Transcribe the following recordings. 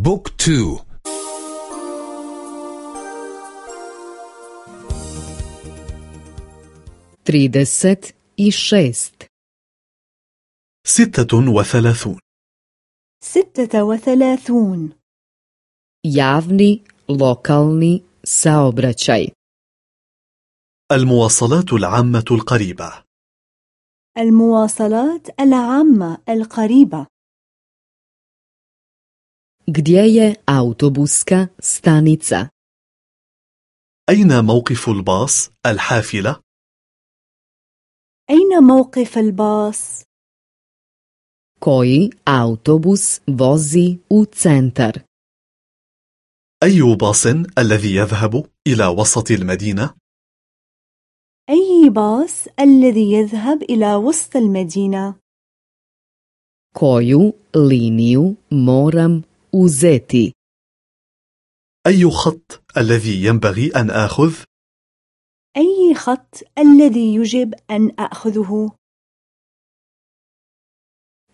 بوك تو. i šest ستة وثلاثون. ستة وثلاثون. javni lokalni saobraćaj المواصلات العامة القريبة. المواصلات العامة القريبة. Gdje je autobuska stanica أين موقف الباص الحافلة؟ أين موقف الباص؟ koji autobus vozi u centar أي باص الذي يذهب إلى وسط المدينة؟ أي باص الذي يذهب إلى وسط المدينة؟ koju liniju moram uzeti أي خط الذي ينبغي أن آخذ؟ أي خط الذي يجب أن أخذه؟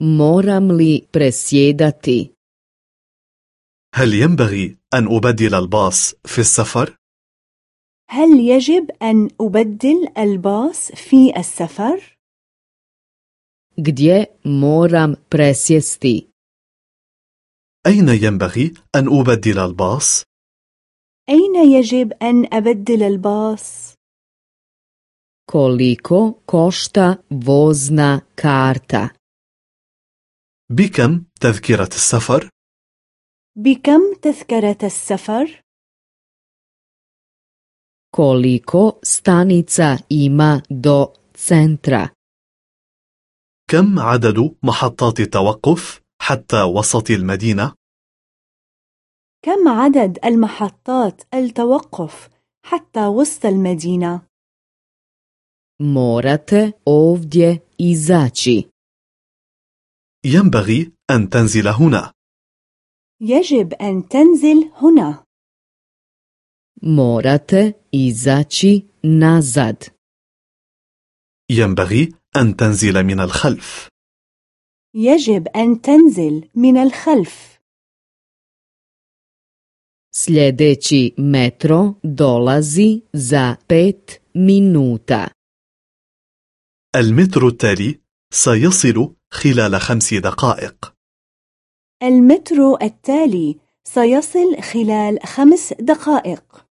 moram li presjedati هل ينبغي أن أبدل الباص في السفر؟ هل يجب أن أبدل الباص في السفر؟ gdje moram presjesti أين ينبغي أن أبدل الباص؟ أين يجب أن أبدل الباص؟ koliko košta vozna karta بكم تذكرة السفر؟ بكم تذكرة السفر؟ koliko stanica ima do centra كم عدد محطات التوقف حتى وسط المدينة؟ كم عدد المحطات التوقف حتى وسط المدينة؟ morate ovdje izaći. ينبغي أن تنزل هنا. يجب أن تنزل هنا. Morate izaći nazad. ينبغي أن تنزل من الخلف. يجب أن تنزل من الخلف. Sljedeći metro dolazi za pet minuta. المترو التالي سيصل خلال خمس دقائق المترو التالي سيصل خلال خمس دقائق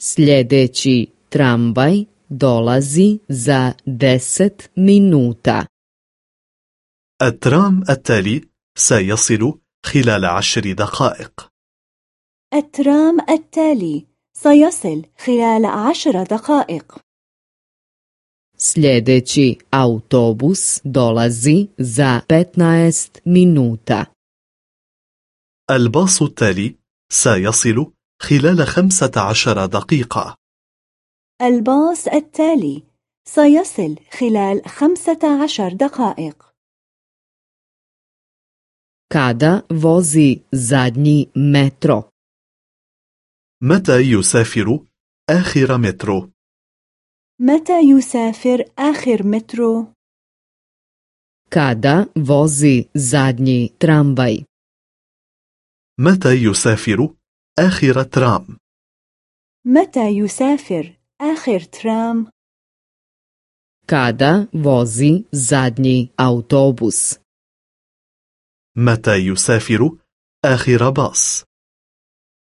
sljedeći tramvaj dolazi za deset minuta. الترام التالي سيصل خلال عشر دقائق. الترام التالي سيصل خلال عشر دقائق. Sljedeći autobus dolazi za 15 minuta. الباص التالي سيصل خلال خمسة عشر دقيقة. الباص التالي سيصل خلال خمسة عشر دقائق. كادا فوزي زادني مترو متى يسافر آخر مترو؟ متى يسافر آخر مترو؟ كادا فوزي زادني ترامباي متى يسافر آخر ترام؟ متى يسافر آخر ترام؟ كادا وزي زادني أوتوبوس؟ متى يسافر آخر باص؟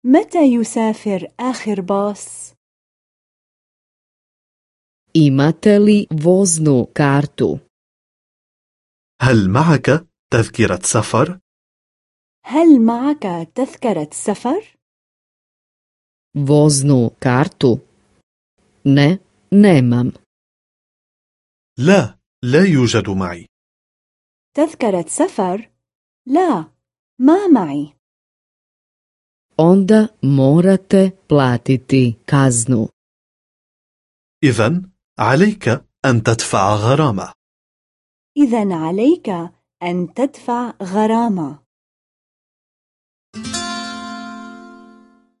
متى يسافر آخر باص؟ imate li voznu kartu هل معك تذكرة سفر؟ هل معك تذكرة سفر؟ voznu kartu ne nemam لا، لا يوجد معي تذكرة سفر؟ لا، ما معي. Onda morate platiti kaznu. إذا عليك أن تدفع غرامة. إذا عليك أن تدفع غرامة.